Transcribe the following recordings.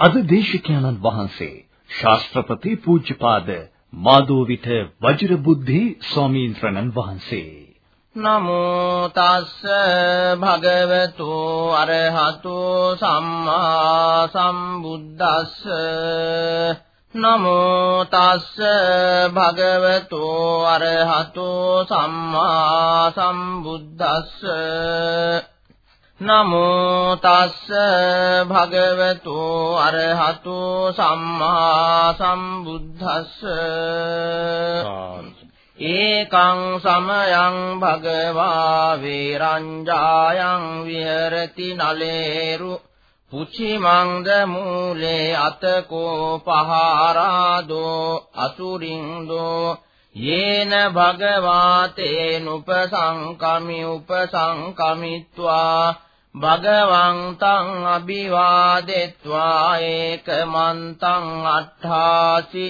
අද දේශිකානන් වහන්සේ ශාස්ත්‍රපති පූජ්‍යපාද මාදෝවිත වජිරබුද්ධි ස්වාමීන් වහන්සේ. නමෝ තස්ස භගවතු අරහතු සම්මා සම්බුද්දස්ස. නමෝ තස්ස භගවතු අරහතු සම්මා සම්බුද්දස්ස. නමෝ තස්ස භගවතු අරහතු සම්මා සම්බුද්දස්ස. ඒකං සමයං භගවා වේරංජායන් විහෙරති නලේරු. පුචිමංග මූලේ අතකෝ පහාරාදෝ අසුරින්දෝ. යේන භගවාතේනුපසංකමි උපසංකමිත්වා භගවන්තං අභිවාදෙත්වා ඒකමන්තං අට්ඨාසි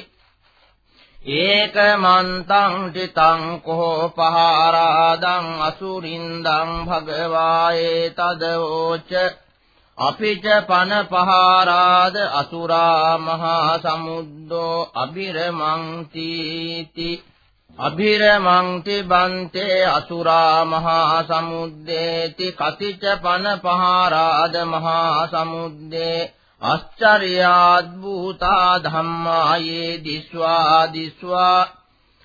ඒකමන්තං තිතං කෝ පහාරාදං අසුරින්දං භගවායේ තදවෝච අපිච පන පහාරාද අසුරා මහා සමුද්දෝ අබිරමන්ති අභිරමංති බන්තේ අසුරා මහා සමුද්දේති කතිච පන පහාරාද මහා සමුද්දේ අස්චර්යාද්භූතා ධම්මායේ දිස්වා දිස්වා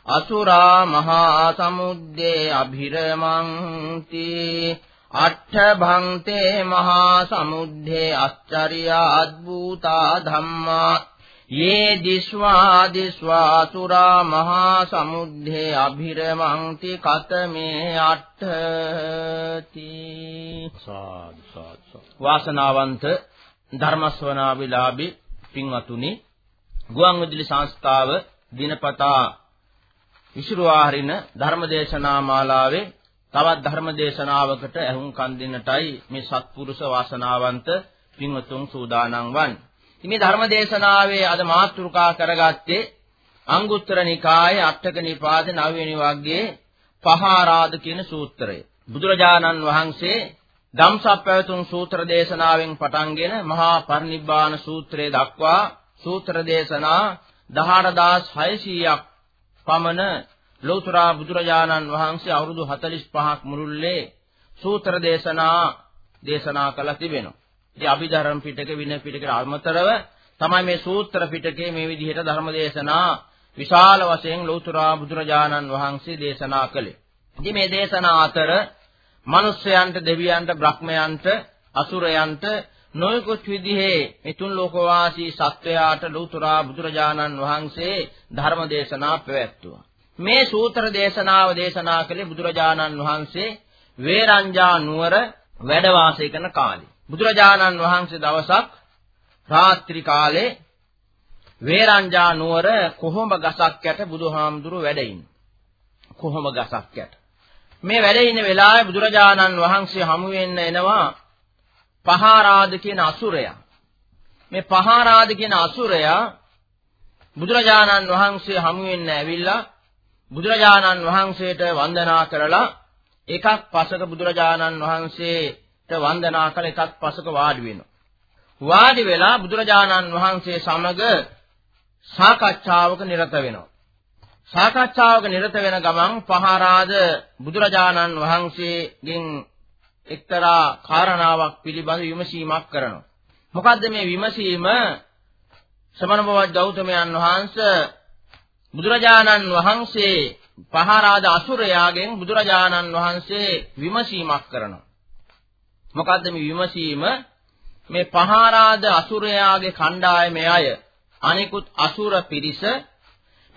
අසුරා මහා සමුද්දේ අභිරමංති අට්ඨ භංතේ මහා සමුද්දේ අස්චර්යාද්භූතා ධම්මා ये දිස්වා දිස්වා සුරා මහා සමුද්ධේ අභිරමන්ති කතමේ අට්ඨති සාදු සාදු වාසනාවන්ත ධර්මස්වනාවිලාභී පින්වතුනි ගුවන් විදුලි සංස්ථාව දිනපතා විසිරුවා හරින ධර්මදේශනා මාලාවේ තවත් ධර්මදේශනාවකට ඇහුම්කන් දෙන්නටයි මේ සත්පුරුෂ වාසනාවන්ත පින්වතුන් සූදානම් වන්නේ මේ ධර්ම දේශනාවේ අද මාතෘකා කරගත්තේ අංගුත්තර නිකායේ අටක නිපාතේ නවවෙනි වර්ගයේ පහාරාද කියන සූත්‍රය. බුදුරජාණන් වහන්සේ ධම්සප්පවතුන් සූත්‍ර දේශනාවෙන් පටන්ගෙන මහා පරිනිබ්බාන සූත්‍රය දක්වා සූත්‍ර දේශනා 18600ක් පමණ ලෞතර බුදුරජාණන් වහන්සේ අවුරුදු 45ක් මුළුල්ලේ සූත්‍ර දේශනා දේශනා කළ තිබෙනවා. ඉතින් අභිධර්ම පිටක විනය පිටකට අමතරව තමයි මේ සූත්‍ර පිටකේ මේ විදිහට ධර්ම දේශනා විශාල වශයෙන් ලෞතර බුදුරජාණන් වහන්සේ දේශනා කළේ. ඉතින් මේ දේශනා අතර මිනිස්යන්ට දෙවියන්ට බ්‍රහ්මයන්ට අසුරයන්ට නොයෙකුත් විදිහේ මිතුන් ලෝකවාසී සත්වයාට ලෞතර බුදුරජාණන් වහන්සේ ධර්ම දේශනා පැවැත්තුවා. මේ සූත්‍ර දේශනාව දේශනා කළේ බුදුරජාණන් වහන්සේ වේරංජා නුවර වැඩ වාසය කරන කාලේ. බුදුරජාණන් වහන්සේ දවසක් රාත්‍රී කාලේ වේරංජා නුවර කොහොඹ ගසක් යට බුදුහාමුදුරු වැඩ ඉන්න. කොහොඹ ගසක් යට. මේ වැඩ ඉන්න වෙලාවේ බුදුරජාණන් වහන්සේ හමු වෙන්න එනවා පහාරාද කියන අසුරයා. මේ පහාරාද කියන අසුරයා බුදුරජාණන් වහන්සේ හමු වෙන්න ඇවිල්ලා බුදුරජාණන් වහන්සේට වන්දනා කරලා එකක් පසක බුදුරජාණන් වහන්සේ වන්දනා කළ එකක් පසක වාඩි වෙනවා. වාඩි වෙලා බුදුරජාණන් වහන්සේ සමග සාකච්ඡාවක නිරත වෙනවා. සාකච්ඡාවක නිරත වෙන ගමන් පහාරාද බුදුරජාණන් වහන්සේගෙන් එක්තරා කාරණාවක් පිළිබඳ විමසීමක් කරනවා. මොකද්ද මේ විමසීම? සමන බවත් ගෞතමයන් වහන්සේ බුදුරජාණන් වහන්සේ පහාරාද අසුරයාගෙන් බුදුරජාණන් වහන්සේ විමසීමක් කරනවා. මොකද්ද මේ විමසීම? මේ පහාරාද අසුරයාගේ කණ්ඩායමේ අය අනිකුත් අසුර පිරිස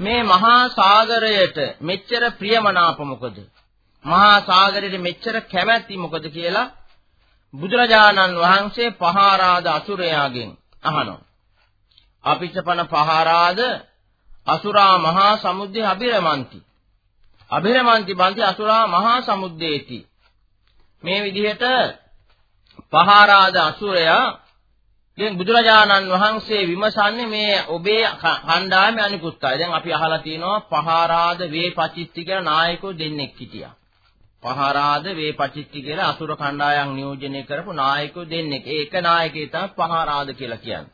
මේ මහා සාගරයට මෙච්චර ප්‍රියමනාප මොකද? මහා සාගරයට මෙච්චර කැමැති මොකද කියලා බුදුරජාණන් වහන්සේ පහාරාද අසුරයාගෙන් අහනවා. අපිච්චපන පහාරාද අසුරා මහා සමුද්දේ අබිරමන්ති. අබිරමන්ති බන්ති අසුරා මහා සමුද්දේති. මේ විදිහට පහාරාද අසුරයා දැන් බුදුරජාණන් වහන්සේ විමසන්නේ මේ ඔබේ කණ්ඩායමේ අනිකුත් අය. දැන් අපි අහලා තියෙනවා පහාරාද වේපචිත්ති කියලා නායකයෝ දෙන්නෙක් හිටියා. පහාරාද වේපචිත්ති කියලා අසුර කණ්ඩායම් නියෝජනය කරපු නායකයෝ දෙන්නෙක්. ඒ එක නායකයෙක් තමයි පහාරාද කියලා කියන්නේ.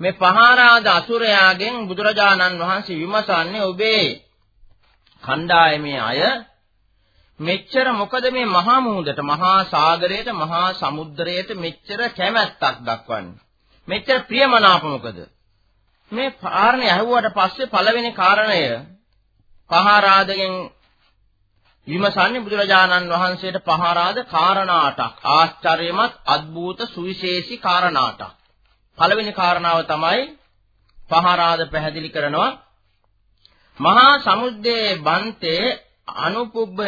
මේ පහාරාද අසුරයාගෙන් බුදුරජාණන් වහන්සේ විමසන්නේ ඔබේ කණ්ඩායමේ අය මෙච්චර මොකද මේ මහා මුහුදට මහා සාගරයට මහා සමුද්‍රයට මෙච්චර කැමැත්තක් දක්වන්නේ? මෙච්චර ප්‍රියමනාප මොකද? මේ කාරණේ අහුවට පස්සේ පළවෙනි කාරණය පහාරාදගෙන් විමසන්නේ බුදුරජාණන් වහන්සේට පහාරාද කාරණා අටක් ආශ්චර්යමත් අద్భుත සුවිශේෂී කාරණා අටක් පළවෙනි කාරණාව තමයි පහාරාද පැහැදිලි කරනවා. මහා සමුද්දේ බන්තේ අනුපුබ්බ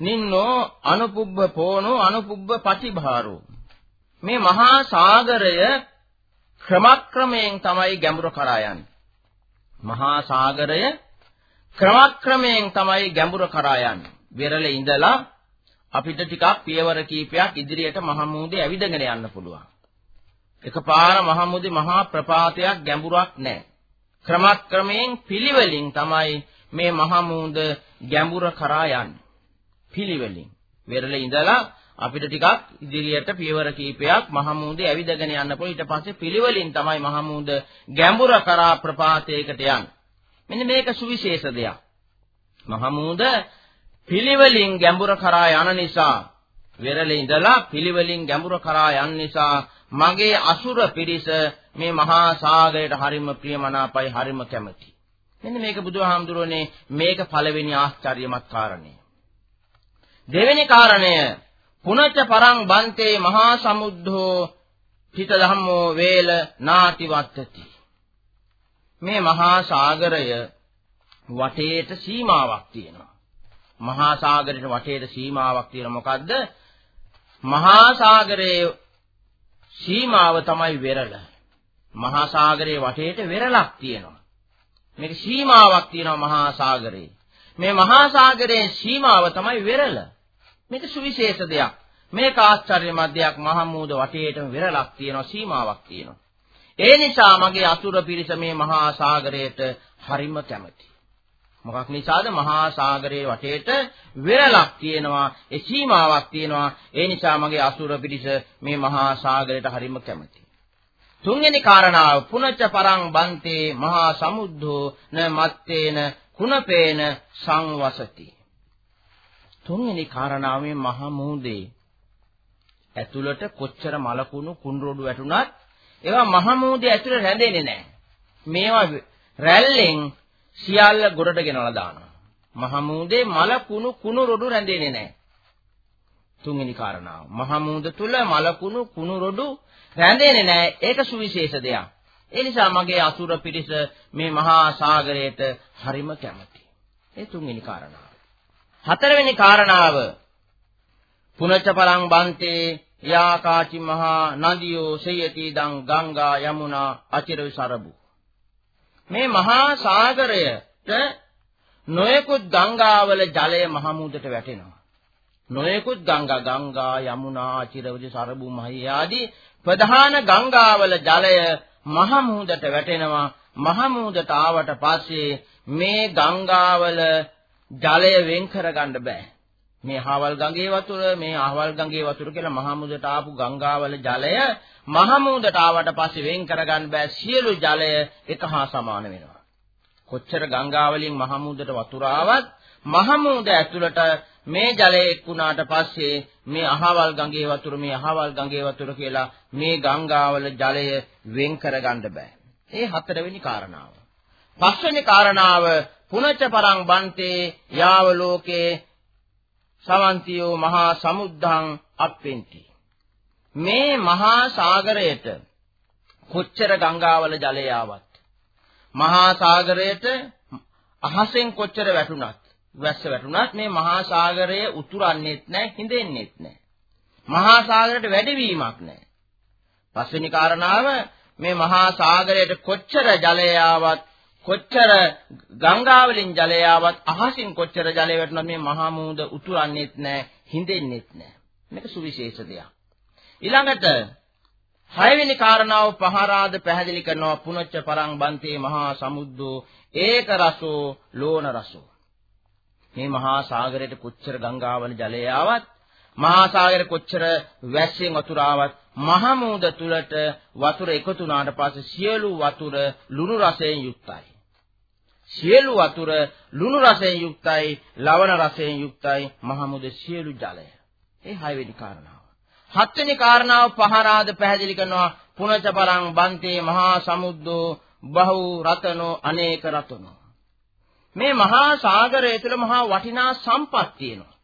නින්නෝ අනුපුබ්බ පෝනෝ අනුපුබ්බ පටිභාරෝ. මේ මහා සාගරය ක්‍රමක්‍රමයෙන් තමයි ගැඹුර කරා යන්නේ. මහා සාගරය ක්‍රමක්‍රමයෙන් තමයි ගැඹුර කරා යන්නේ. වෙරළ ඉඳලා අපිට ටිකක් පියවර කීපයක් ඉදිරියට මහමුහුදේ ඇවිදගෙන යන්න පුළුවන්. එකපාර මහමුහුදේ මහා ප්‍රපාතයක් ගැඹුරක් නැහැ. ක්‍රමක්‍රමයෙන් පිළිවෙලින් තමයි මේ මහමුහුද ගැඹුර කරා යන්නේ. පිළිවෙලින්. වෙරළ ඉඳලා අපිට ටිකක් ඉදිරියට පියවර කීපයක් මහමූදේ ඇවිදගෙන යන්න පුළුවන්. ඊට පස්සේ පිළිවෙලින් තමයි මහමූද ගැඹුර කරා ප්‍රපාතයකට යන්නේ. මෙන්න මේක සුවිශේෂ දෙයක්. මහමූද පිළිවෙලින් ගැඹුර කරා යන නිසා වෙරළ ඉඳලා පිළිවෙලින් ගැඹුර කරා යන නිසා මගේ අසුර පිරිස මේ මහා සාගරයට හරිම ප්‍රියමනාපයි හරිම කැමති. මෙන්න මේක බුදුහාමුදුරනේ මේක පළවෙනි ආශ්චර්යමත් කාරණේ. දෙවෙනි කාරණය පුනච්ච පරං බන්තේ මහා සමුද්ධෝ හිත ධම්මෝ වේල නාති වත්තති මේ මහා සාගරය වටේට සීමාවක් තියෙනවා. මහා සාගරයට වටේට සීමාවක් තියෙනවා මොකද්ද? මහා සාගරයේ සීමාව තමයි වෙරළ. මහා සාගරයේ වටේට වෙරළක් තියෙනවා. මේක සීමාවක් තියෙනවා මහා සාගරේ. මේ මහා සාගරයේ සීමාව තමයි වෙරළ. මේක සුවිශේෂ දෙයක්. මේක ආශ්චර්යමත් දෙයක්. මහමූද වටේටම විරලක් තියෙනවා, සීමාවක් තියෙනවා. ඒ නිසා මගේ අසුර පිරිස මේ මහා සාගරයට හරිම කැමති. මොකක් නිසාද මහා සාගරයේ වටේට විරලක් තියෙනවා ඒ සීමාවක් තියෙනවා ඒ නිසා මගේ අසුර පිරිස මේ මහා සාගරයට හරිම කැමති තුන්වෙනි කාරණාව පුනච්ච පරං බන්තේ මහා සමුද්ධෝ න මත්තේන කුණපේන සංවසති තුන්වෙනි කාරණාව මේ මහ මූදේ ඇතුළට කොච්චර මලකුණු කුණුරොඩු වැටුණත් ඒවා මහ මූදේ ඇතුළේ රැඳෙන්නේ නැහැ. මේවා රැල්ලෙන් සියල්ල ගොඩට ගෙනලා දානවා. මහ මූදේ මල කුණු කුණුරොඩු රැඳෙන්නේ නැහැ. තුන්වෙනි කාරණාව. මහ මූද තුල මල කුණු කුණුරොඩු රැඳෙන්නේ නැහැ. ඒක සුවිශේෂ දෙයක්. ඒ නිසා මගේ අසුර පිරිස මේ මහා සාගරයට හරිම කැමති. ඒ තුන්වෙනි කාරණාව. හතරවෙනි කාරණාව. පුනච්ච පලං බන්තේ යාකාචි මහා නදියෝ සයති දං ගංගා යමුනා අචිර විසරබු. මේ මහා සාගරයට නොයෙකුත් ගංගාවල ජලය මහමුදට වැටෙනවා. නොයෙකුත් ගංගා ගංගා යමුනා අචිරවදි සරබු මහී ආදී ප්‍රධාන ගංගාවල ජලය මහමුදට වැටෙනවා. මහමුදට ආවට පස්සේ මේ ගංගාවල ජලය වෙන් කරගන්න බෑ. මේ හාවල් ගඟේ වතුර මේ අහවල් ගඟේ වතුර කියලා මහමුදට ආපු ගංගාවල ජලය මහමුදට ආවට පස්සේ වෙන් කරගන්න බෑ සියලු ජලය එක හා සමාන වෙනවා. කොච්චර ගංගාවලින් මහමුදට වතුර ආවත් මහමුද ඇතුළට මේ ජලය එක්ුණාට පස්සේ මේ අහවල් ගඟේ වතුර මේ අහවල් ගඟේ වතුර කියලා මේ ගංගාවල ජලය වෙන් කරගන්න බෑ. ඒ හතරවෙනි කාරණාව. පස්වෙනි කාරණාව පුනච පරං බන්තේ යාව ලෝකේ සමන්තියෝ මහා සමුද්ධං අප්පෙන්ති මේ මහා සාගරයට කොච්චර ගංගාවල ජලය ආවත්? මහා සාගරයට අහසෙන් කොච්චර වැටුණත්? වැස්ස වැටුණත් මේ මහා සාගරය උතුරන්නේත් නැහැ හිඳෙන්නේත් නැහැ මහා සාගරයට වැඩිවීමක් නැහැ පස්වෙනි කාරණාව මේ මහා සාගරයට කොච්චර ජලය ආවත් කොච්චර ගංගා වලින් ජලය ආවත් අහසින් කොච්චර ජලය වැටුණත් මේ මහා මූද උතුරන්නේත් නැහැ හිඳෙන්නේත් නැහැ මේක සුවිශේෂ දෙයක් ඊළඟට හයවෙනි කාරණාව පහරාද පැහැදිලි කරනවා පුනච්ච පරං බන්තේ මහා සමුද්දෝ ඒක රසෝ ලෝණ රසෝ. මේ මහා සාගරයට කොච්චර ගංගාවල ජලය ආවත් මහා සාගරේ කොච්චර වැස්සෙන් වතුර ආවත් මහමූද තුලට වතුර එකතු වුණාට පස්සේ සියලු වතුර ලුණු රසයෙන් යුක්තයි. සියලු වතුර ලුණු රසයෙන් යුක්තයි, ලවණ රසයෙන් යුක්තයි මහමුද සියලු ජලය. ඒ හයවෙනි කාරණාව. හත්වෙනි කාරණාව පහරාද පැහැදිලි කරනවා පුනච පරං බන්තේ මහා සමුද්දෝ බහු රතනෝ අනේක රතනෝ. මේ මහා සාගරය තුළ මහා වටිනා සම්පත් තියෙනවා.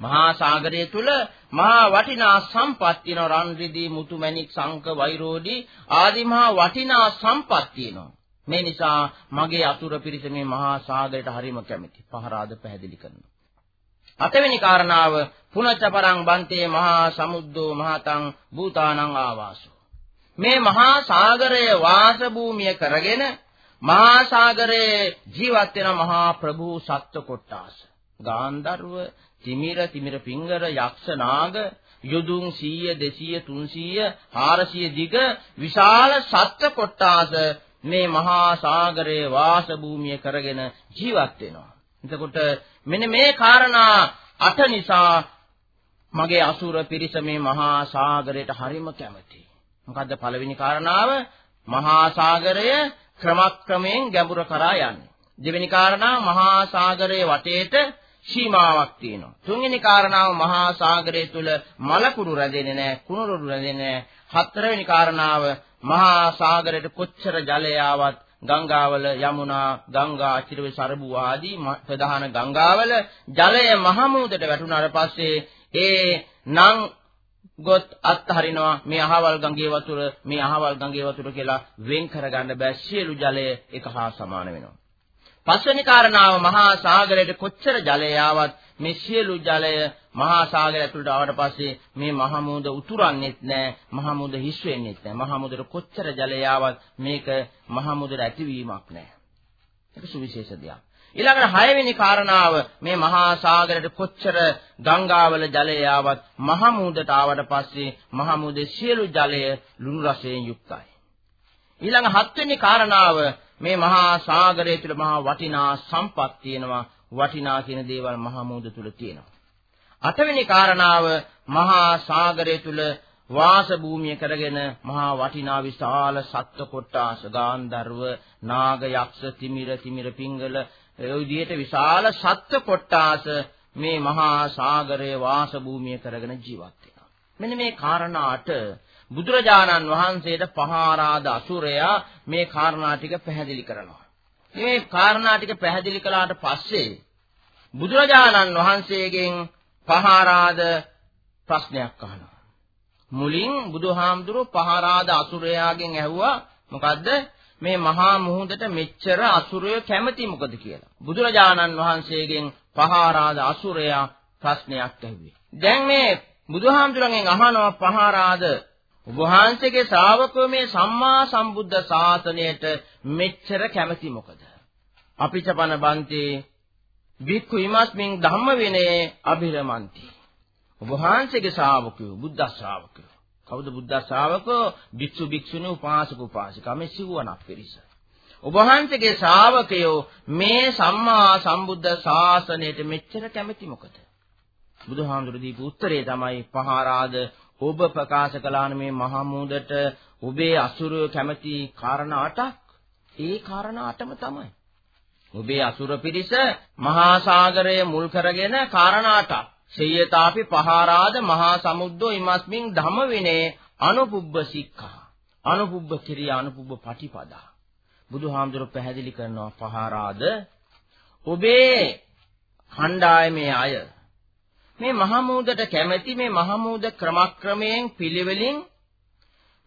මහා සාගරය තුල මහා වටිනා සම්පත් තියෙනවා රන් රිදී මුතු මැණික් සංක වෛරෝඩි ආදී මහා වටිනා සම්පත් තියෙනවා මේ නිසා මගේ අතුරු පිරිස මේ මහා සාගරයට හරිම කැමති. පහරාද පැහැදිලි කරනවා. අතවෙනි කාරණාව පුනච්චපරං බන්තේ මහා සමුද්දෝ මහතං භූතානං ආවාසෝ. මේ මහා සාගරයේ වාස භූමිය කරගෙන මහා සාගරයේ ජීවත් වෙන මහා ප්‍රභූ සත්ත්ව කොට්ටාස ගාන්ධර්ව තිමිර තිමිර පිංගර යක්ෂ නාග යොදුන් 100 200 300 400 දිග විශාල සත්ත්ව කොට්ටාස මේ මහා සාගරයේ වාස භූමිය කරගෙන ජීවත් වෙනවා. එතකොට මෙන්න මේ කාරණා අට නිසා මගේ අසුර පිරිස මේ මහා සාගරයට හරිම කැමතියි. මොකද්ද පළවෙනි කාරණාව? මහා සාගරය ක්‍රමක්‍රමයෙන් ගැඹුර කරා යන්නේ. දෙවෙනි කාරණා මහා සාගරයේ වටේට සීමාවක් තියෙනවා. තුන්වෙනි කාරණාව මහා සාගරය තුල මලකුණු රැඳෙන්නේ නැහැ, කුණුරොඩු රැඳෙන්නේ නැහැ. හතරවෙනි කාරණාව මහා සාගරයට කොච්චර ජලය ආවත් ගංගාවල යමුනා ගංගා අචිරවේ සරබු ආදී ප්‍රධාන ගංගාවල ජලය මහමූදට වැටුණාට පස්සේ ඒ නම් ගොත් අත්හරිනවා මේ අහවල් ගංගේ වතුර මේ අහවල් ගංගේ වතුර කියලා වෙන් කරගන්න බෑ. සියලු ජලය එක හා සමාන වෙනවා. පස්වෙනි කාරණාව මහා සාගරයට කොච්චර ජලය ආවත් මේ සියලු ජලය මහා සාගරය ඇතුළට ආවට පස්සේ මේ මහා මුහුද උතුරන්නේත් නැහැ මහා මුහුද හිස් වෙන්නේත් නැහැ මහා මුහුදට කොච්චර ජලය ආවත් මේක මහා මුහුදට ඇතිවීමක් නැහැ ඒක සුවිශේෂ දෙයක්. ඊළඟට හයවෙනි කාරණාව මේ මහා සාගරයට කොච්චර ගංගාවල ජලය ආවත් මහා මුහුදට ආවට පස්සේ මහා මුහුදේ සියලු ජලය ලුණු රසයෙන් යුක්තයි. ඊළඟ හත්වෙනි කාරණාව මේ මහා සාගරය තුළ මහා වටිනා සම්පත් තියෙනවා. වටිනා කියන දේවල් මහා මෝද තුළ තියෙනවා. අටවෙනි කාරණාව මහා සාගරය තුළ වාස භූමිය කරගෙන මහා වටිනා විශාල සත්ත්ව කොට්ටාස ගාන්ධර්ව නාග යක්ෂ තිමිර තිමිර පිංගල ඒ විදිහට විශාල සත්ත්ව කොට්ටාස මේ මහා සාගරයේ වාස භූමිය කරගෙන ජීවත් වෙනවා. මෙන්න මේ කාරණා අට බුදුරජාණන් වහන්සේට පහාරාද අසුරයා මේ කාරණා ටික පැහැදිලි කරනවා. මේ කාරණා ටික පැහැදිලි කළාට පස්සේ බුදුරජාණන් වහන්සේගෙන් පහාරාද ප්‍රශ්නයක් අහනවා. මුලින් බුදුහාමුදුරුව පහාරාද අසුරයාගෙන් ඇහුවා මොකද්ද මේ මහා මුහුදට මෙච්චර අසුරය කැමති මොකද කියලා. බුදුරජාණන් වහන්සේගෙන් පහාරාද අසුරයා ප්‍රශ්නයක් ඇහුවේ. දැන් මේ බුදුහාමුදුරන්ගෙන් අහනවා පහාරාද වහන්සේගේ ශ්‍රාවකෝ මේ සම්මා සම්බුද්ධ ශාසනයට මෙච්චර කැමති මොකද? අපිචපන බන්තේ වික්ඛු ඉමස්මින් ධම්ම විනේ අභිරමන්ති. වහන්සේගේ ශ්‍රාවකයෝ බුද්ධ ශ්‍රාවකයෝ. කවුද බුද්ධ ශ්‍රාවකෝ? භික්ෂු භික්ෂුණී උපාසක උපාසිකා මේ සිවණක් පිරිස. ඔබ වහන්සේගේ ශ්‍රාවකයෝ මේ සම්මා සම්බුද්ධ ශාසනයට මෙච්චර කැමති මොකද? බුදුහාමුදුරු දීපු උත්තරේ තමයි පහාරාද ඔබ ප්‍රකාශ කළාන මේ මහා මූදට ඔබේ අසුරය කැමති කාරණා අටක්. ඒ කාරණා අටම තමයි. ඔබේ අසුර පිරිස මහා සාගරය මුල් කරගෙන කාරණා අටක්. සේයතාපි පහාරාද මහා සමුද්දෝ ඉමස්මින් ධම විනේ අනුපුබ්බ සික්ඛා. අනුපුබ්බ කිරිය අනුපුබ්බ පටිපදා. බුදුහාමුදුර පැහැදිලි කරනවා පහාරාද ඔබේ කණ්ඩායමේ අය මේ මහමූදට කැමැති මේ මහමූද ක්‍රමක්‍රමයෙන් පිළිවෙලින්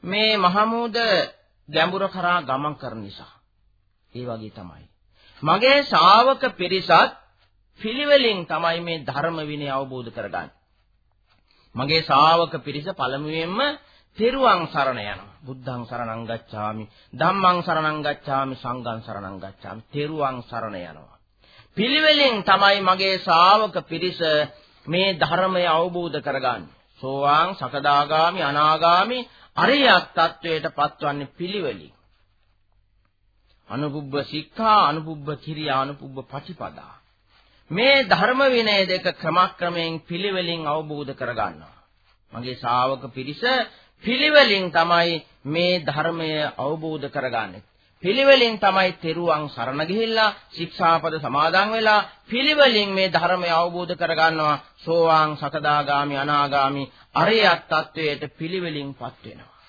මේ මහමූද ගැඹුර කරා ගමන් කරන නිසා. ඒ වගේ තමයි. මගේ ශාවක පිරිසත් පිළිවෙලින් තමයි මේ ධර්ම විනය අවබෝධ කරගන්නේ. මගේ ශාවක පිරිස පළමුවෙන්ම තෙරුවන් සරණ යනවා. බුද්ධං සරණං ගච්ඡාමි. ධම්මං සරණං ගච්ඡාමි. සංඝං සරණං ගච්ඡාමි. තෙරුවන් සරණ යනවා. පිළිවෙලින් තමයි මගේ ශාවක පිරිස මේ ධර්මය අවබෝධ කරගන්නේ. සෝවාන්, සකදාගාමි, අනාගාමි අරියත් තත්වයට පත්වන්නේ පිළිවෙලින්. අනුපුබ්බ සික්ඛා අනුපුබ්බ කිරියා අනුපුබ්බ පටිපදා. මේ ධර්ම විනය දෙක ක්‍රමක්‍රමයෙන් පිළිවෙලින් අවබෝධ කරගන්නවා. මගේ ශ්‍රාවක පිරිස පිළිවෙලින් තමයි මේ ධර්මය අවබෝධ කරගන්නේ. පිළිවෙලින් තමයි තෙරුවන් සරණ ගිහිල්ලා ශික්ෂාපද සමාදන් වෙලා පිළිවෙලින් මේ ධර්මය අවබෝධ කරගන්නවා සෝවාන් සකදාගාමි අනාගාමි අරියත් තත්වයට පිළිවෙලින්පත් වෙනවා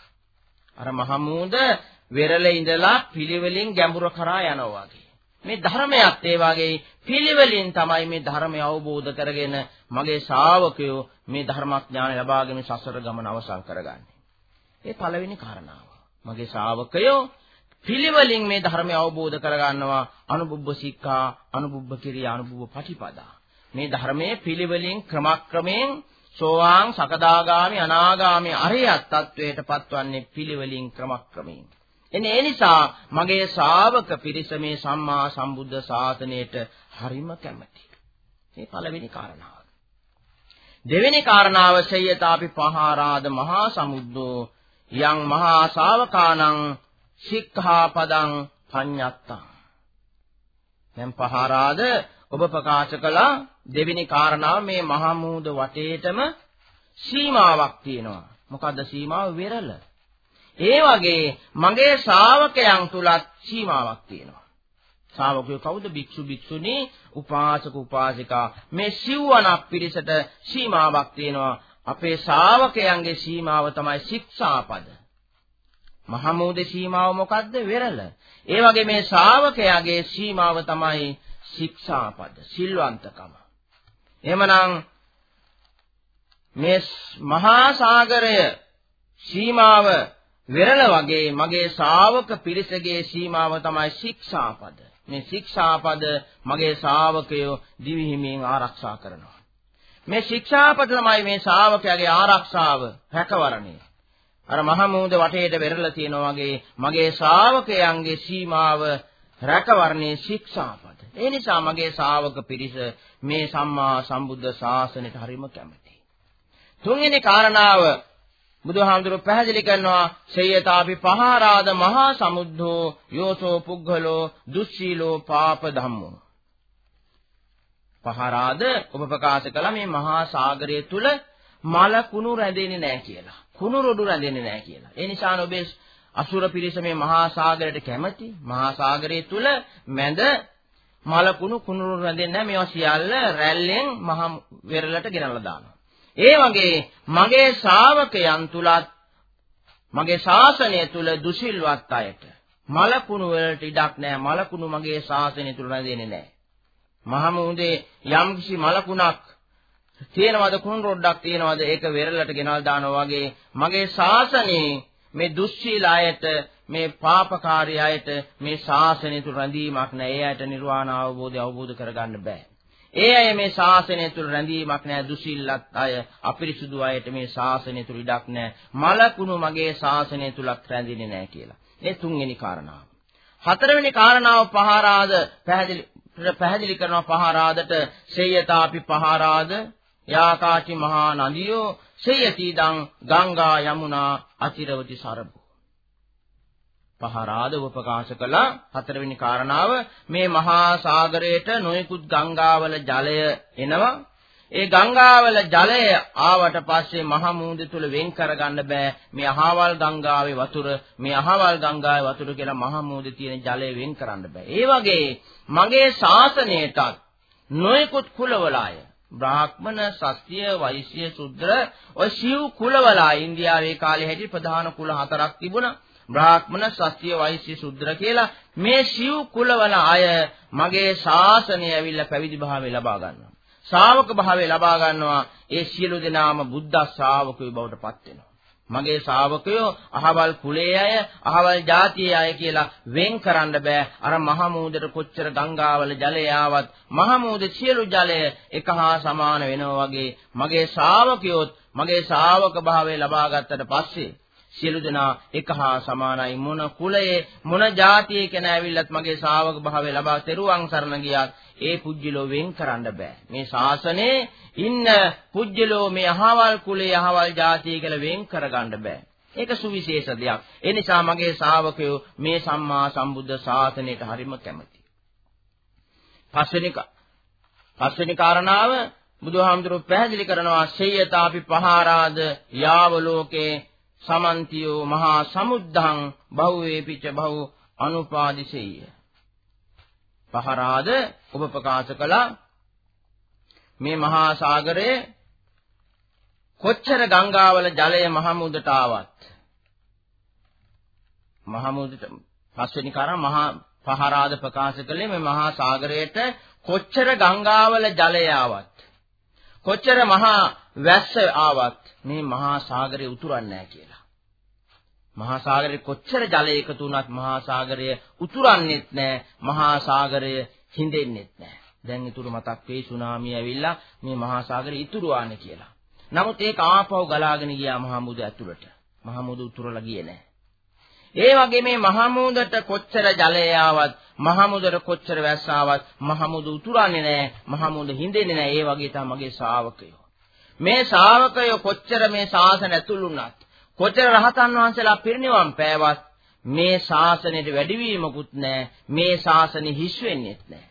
අර මහමූද වෙරළේ ඉඳලා පිළිවෙලින් ගැඹුර කරා යනවා වගේ මේ ධර්මයත් ඒ වගේ පිළිවෙලින් තමයි මේ ධර්මය අවබෝධ කරගෙන මගේ ශ්‍රාවකයෝ මේ ධර්මඥාන ලබාගෙන සසර ගමන අවසන් කරගන්නේ. ඒ පළවෙනි කාරණාව. මගේ ශ්‍රාවකයෝ පිළිවෙලින් මේ ධර්මය අවබෝධ කරගන්නවා. අනුබුබ්බ සික්ඛා අනුබුබ්බ කිරියා අනුබුබ්බ පටිපදා. මේ ධර්මයේ පිළිවෙලින් ක්‍රමක්‍රමයෙන් සෝවාන් සකදාගාමි අනාගාමි අරියත් තත්වයට පත්වන්නේ පිළිවෙලින් ක්‍රමක්‍රමයෙන්. එනේ ඒ නිසා මගේ ශ්‍රාවක පිරිස මේ සම්මා සම්බුද්ධ ශාසනයට හරිම කැමැති. මේ පළවෙනි කාරණාව. දෙවෙනි කාරණාව සයතාපි පහාරාද මහා සමුද්දෝ. යං මහා ශාවකානං සික්ඛාපදං පඤ්ඤත්තං. දැන් පහරාද ඔබ ප්‍රකාශ කළා දෙවෙනි කාරණාව මේ මහා මූද වටේටම සීමාවක් තියෙනවා. මොකද්ද සීමාව? වෙරළ. ඒ වගේ මගේ ශ්‍රාවකයන් තුලත් සීමාවක් තියෙනවා. ශ්‍රාවකයෝ කවුද? භික්ෂු භික්ෂුණී උපාසක උපාසිකා. මේ සිව්වනක් පිරිසට සීමාවක් තියෙනවා. අපේ ශ්‍රාවකයන්ගේ සීමාව තමයි ශික්ෂාපද මහමෝදේ සීමාව මොකද්ද? වෙරළ. ඒ වගේ මේ ශ්‍රාවකයාගේ සීමාව තමයි ශික්ෂාපද, සිල්වන්තකම. එහෙමනම් මේ මහා සාගරය සීමාව වෙරළ වගේ මගේ ශ්‍රාවක පිරිසගේ සීමාව තමයි ශික්ෂාපද. මේ ශික්ෂාපද මගේ ශ්‍රාවකයෝ දිවි හිමියෙන් ආරක්ෂා කරනවා. මේ ශික්ෂාපද තමයි මේ ශ්‍රාවකයාගේ ආරක්ෂාව, රැකවරණය. අර මහමූද වටේට වෙරළලා තියෙනවා වගේ මගේ ශ්‍රාවකයන්ගේ සීමාව රැකවරණේ ශික්ෂාපද. ඒ නිසා මගේ ශ්‍රාවක පිරිස මේ සම්මා සම්බුද්ධ ශාසනයට හරිම කැමතියි. තුන්වෙනි කාරණාව බුදුහාමුදුරු පැහැදිලි කරනවා සේයතාපි පහාරාද මහා සමුද්ධෝ යෝසෝ පුග්ගලෝ දුස්සීලෝ පාප ධම්මෝ පහාරාද ඔබ ප්‍රකාශ කළ මේ මහා සාගරය තුල මල කුණු රැඳෙන්නේ නැහැ කියලා. කුණු රොඩු රැඳෙන්නේ නැහැ කියලා. ඒ නිසා ඔබේ අසුර පිරිස මේ මහා සාගරයට කැමති. මහා සාගරයේ තුල මැද මල කුණු කුණු රොඩු රැඳෙන්නේ නැහැ. මේවා සියල්ල රැල්ලෙන් මහා වෙරළට ගෙනල්ලා දානවා. ඒ වගේ මගේ ශ්‍රාවකයන් තුලත් මගේ ශාසනය තුල දුසිල්වත් අයට මල කුණු වලට ඉඩක් නැහැ. මල කුණු මගේ ශාසනය තුල රැඳෙන්නේ නැහැ. මහමුදේ යම්කිසි මල කුණක් තියෙනවද කුණු රොඩක් තියෙනවද ඒක වෙරළට ගෙනල් දානවා වගේ මගේ ශාසනයේ මේ දුස්සීල අයට මේ පාපකාරී අයට මේ ශාසනය තුල රැඳීමක් නැහැ. ඒ අයට නිර්වාණ අවබෝධය අවබෝධ කරගන්න බෑ. ඒ අය මේ ශාසනය තුල රැඳීමක් නැහැ. දුසිල්ලත් අය අපිරිසුදු අයට මේ ශාසනය තුල ඉඩක් නැහැ. මලකුණු මගේ ශාසනය තුලත් රැඳෙන්නේ නැහැ කියලා. මේ තුන්වෙනි කාරණාව. හතරවෙනි කාරණාව පහරාද පැහැදිලි පැහැදිලි කරනවා පහරාදට සේයතාපි පහරාද යාකාචි මහා නදියෝ සේයතිදං ගංගා යමුනා අතිරවති සරබු පහරාදව ප්‍රකාශ කළ හතරවෙනි කාරණාව මේ මහා සාගරයට නොයෙකුත් ගංගාවල ජලය එනවා. ඒ ගංගාවල ජලය ආවට පස්සේ මහ මූදේ තුල වෙන් කරගන්න බෑ. මේ අහවල් ගංගාවේ වතුර මේ අහවල් ගංගාවේ වතුර කියලා මහ මූදේ තියෙන ජලය වෙන් කරන්න බෑ. ඒ වගේ මගේ ශාසනයටත් නොයෙකුත් කුලවල අය බ්‍රාහ්මණ, ශාස්ත්‍රීය, වෛශ්‍ය, ශුද්‍ර ඔය සිව් කුලවලා ඉන්දියාවේ කාලේ හැටි ප්‍රධාන කුල හතරක් තිබුණා. බ්‍රාහ්මණ, ශාස්ත්‍රීය, වෛශ්‍ය, ශුද්‍ර කියලා මේ සිව් කුලවල අය මගේ ශාසනය ඇවිල්ලා පැවිදි භාවය ලබා ගන්නවා. ශ්‍රාවක භාවය ලබා ගන්නවා. ඒ සියලු දෙනාම බුද්ධ ශ්‍රාවකයෝ බවට පත් වෙනවා. මගේ ශ්‍රාවකයෝ අහවල් කුලයේ අය අහවල් ජාතියේ අය කියලා වෙන් කරන්න බෑ. අර මහමූදට කොච්චර ගංගාවල ජලය ආවත් මහමූද සියලු ජලය එක හා සමාන වෙනවා වගේ මගේ ශ්‍රාවකයොත් මගේ ශ්‍රාවක භාවය ලබා ගත්තට පස්සේ සියලු දෙනා එක හා සමානයි මොන කුලයේ මොන ජාතියේ කෙන ඇවිල්ලත් මගේ ශ්‍රාවක භාවය ලබා තෙරුවන් සරණ ගියත් ඒ පුජ්‍යලෝ වෙන් කරන්න බෑ මේ ශාසනේ ඉන්න පුජ්‍යලෝ මේ අහවල් කුලයේ අහවල් ජාතිය කියලා වෙන් කරගන්න බෑ ඒක සුවිශේෂ දෙයක්. ඒ නිසා මගේ ශ්‍රාවකයෝ මේ සම්මා සම්බුද්ධ ශාසනයට හරිම කැමතියි. පස්වෙනි පස්වෙනි කාරණාව බුදුහාමුදුරුවෝ පැහැදිලි කරනවා සේයතාපි පහාරාද යාව ලෝකේ සමන්තියෝ මහා සමුද්ධං බහුවේ පිච බහු අනුපාදිසෙය්‍ය පහරාද ඔබ ප්‍රකාශ කළා. මේ මහා සාගරයේ කොච්චර ගංගාවල ජලය මහමුදට ආවත්? මහමුදට පස්වෙනි කරා මහා පහරාද ප්‍රකාශ කළේ මේ මහා සාගරයට කොච්චර ගංගාවල ජලය ආවත්? කොච්චර මහා වැස්ස ආවත්? මේ මහා සාගරය උතුරන්නේ නැහැ කියලා. මහා සාගරේ කොච්චර ජලය එකතු වුණත් මහා සාගරය උතුරන්නේත් නැහැ. මහා සාගරය හිඳෙන්නේත් නැහැ. දැන් ඊටු මතක් වෙයි සුනාමිය ඇවිල්ලා මේ මහා සාගරය ඉතුරුවානේ කියලා. නමුත් ඒක ආපහු ගලාගෙන ගියා මහා මුද ඇතුළට. මහා මුද උතුරලා ගියේ නැහැ. ඒ වගේ මේ මහමුදට කොච්චර ජලය ආවත් මහමුදට කොච්චර වැස්ස ආවත් මහමුද උතුරන්නේ නැහැ මහමුද හිඳෙන්නේ නැහැ ඒ වගේ තමයි මගේ ශ්‍රාවකයෝ මේ ශ්‍රාවකයෝ කොච්චර මේ ශාසන ඇතුළුනත් කොච්චර රහතන් වහන්සේලා පිරිනිවන් පෑවත් මේ ශාසනයට වැඩිවීමකුත් නැහැ මේ ශාසනය හිස් වෙන්නේත් නැහැ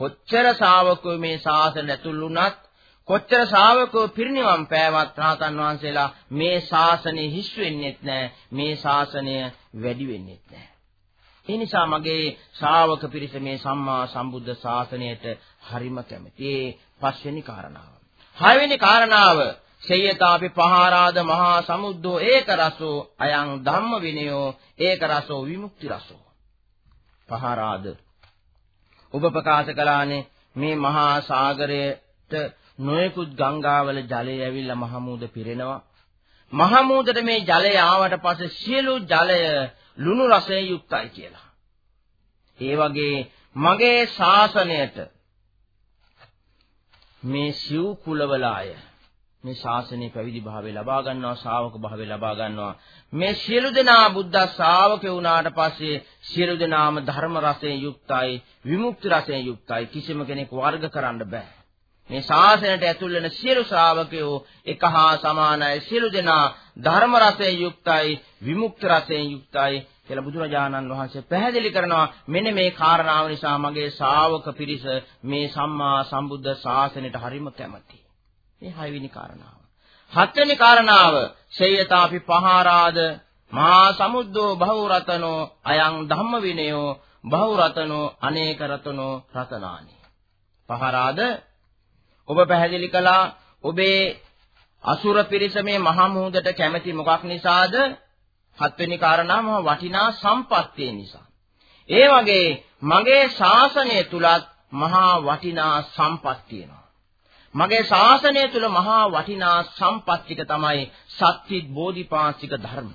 කොච්චර ශ්‍රාවකයෝ මේ ශාසන ඇතුළුනත් කොච්චර ශ්‍රාවකෝ පිරිනිවන් පෑවත් රහතන් වහන්සේලා මේ ශාසනය හිස් වෙන්නේත් නැහැ මේ ශාසනය වැඩි වෙන්නේත් නැහැ ඒ නිසා මගේ ශ්‍රාවක පිරිස මේ සම්මා සම්බුද්ධ ශාසනයට හරිම කැමති. ඒ පස්වෙනි කාරණාව. හයවෙනි කාරණාව සේයතාපි පහාරාද මහා සමුද්දෝ ඒක රසෝ අයං ධම්ම විනයෝ ඒක රසෝ විමුක්ති රසෝ. පහාරාද ඔබ ප්‍රකාශ කළානේ මේ මහා සාගරයට නොයෙකුත් ගංගාවල ජලය ඇවිල්ලා මහමූද පිරෙනවා. මහමූදට මේ ජලය ආවට පස්සේ සියලු ජලය ලුණු රසයෙන් යුක්තයි කියලා. ඒ වගේ මගේ ශාසනයට මේ සිව් කුලවල අය මේ ශාසනය පැවිදි භාවය ලබා ගන්නවා ශ්‍රාවක භාවය ලබා ගන්නවා. මේ සියලු දෙනා බුද්ධ ශ්‍රාවකේ වුණාට පස්සේ සියලු දෙනාම ධර්ම රසයෙන් යුක්තයි විමුක්ති රසයෙන් යුක්තයි කිසිම කෙනෙක් වර්ග කරන්න බෑ. මේ ශාසනයට ඇතුල් වෙන සියලු ශ්‍රාවකයෝ එක හා සමානයි සියලු දෙනා ධර්ම රසයෙන් යුක්තයි විමුක්ති රසයෙන් යුක්තයි කියලා බුදුරජාණන් වහන්සේ පැහැදිලි කරනවා. මෙන්න මේ කාරණාව නිසා මගේ ශ්‍රාවක පිරිස මේ සම්මා සම්බුද්ධ ශාසනයට හරිම කැමතියි. මේ හයවෙනි කාරණාව. හත්වෙනි කාරණාව ශේයතාපි පහාරාද මහා සමුද්දෝ බහුරතනෝ අයං ධම්ම විනයෝ බහුරතනෝ අනේක රතනෝ රතනානි. පහාරාද ඔබ පැහැදිලි කළා ඔබේ අසුර පිරිස මේ මහා මුහුදට කැමති මොකක් නිසාද? හත්වෙනි කාරණාව වටිනා සම්පත්තිය නිසා. ඒ වගේ මගේ ශාසනය තුලත් මහා වටිනා සම්පත් තියෙනවා. මගේ ශාසනය තුල මහා වටිනා සම්පත්තික තමයි සත්‍විත් බෝධිපාක්ෂික ධර්ම.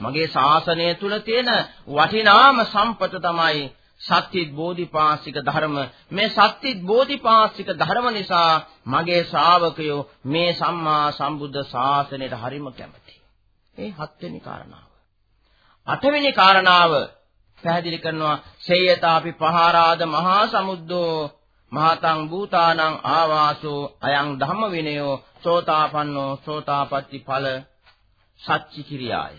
මගේ ශාසනය තුල තියෙන වටිනාම සම්පත තමයි සත්‍විත් බෝධිපාක්ෂික ධර්ම මේ සත්‍විත් බෝධිපාක්ෂික ධර්ම නිසා මගේ ශ්‍රාවකයෝ මේ සම්මා සම්බුද්ධ ශාසනයට හරිම කැමතියි. ඒ හත්වෙනි කාරණාව. අටවෙනි කාරණාව පැහැදිලි කරනවා සේයතාපි පහාරාද මහා සමුද්දෝ මහතං භූතානං ආවාසෝ අයං ධම්ම විනයෝ සෝතාපන්නෝ සෝතාපට්ටි ඵල සච්චි කිරියාය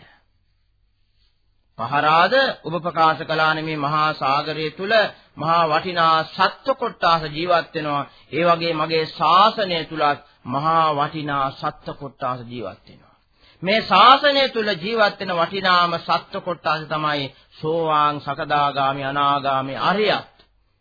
පහරාද ඔබ ප්‍රකාශ කළානේ මේ මහා සාගරය තුල මහා වටිනා සත්ව කොට්ටාස ජීවත් වෙනවා. ඒ වගේ මගේ ශාසනය තුලත් මහා වටිනා සත්ව කොට්ටාස ජීවත් වෙනවා. මේ ශාසනය තුල ජීවත් වෙන වටිනාම සත්ව කොට්ටාස තමයි සෝවාන් සකදාගාමි අනාගාමි අරියත්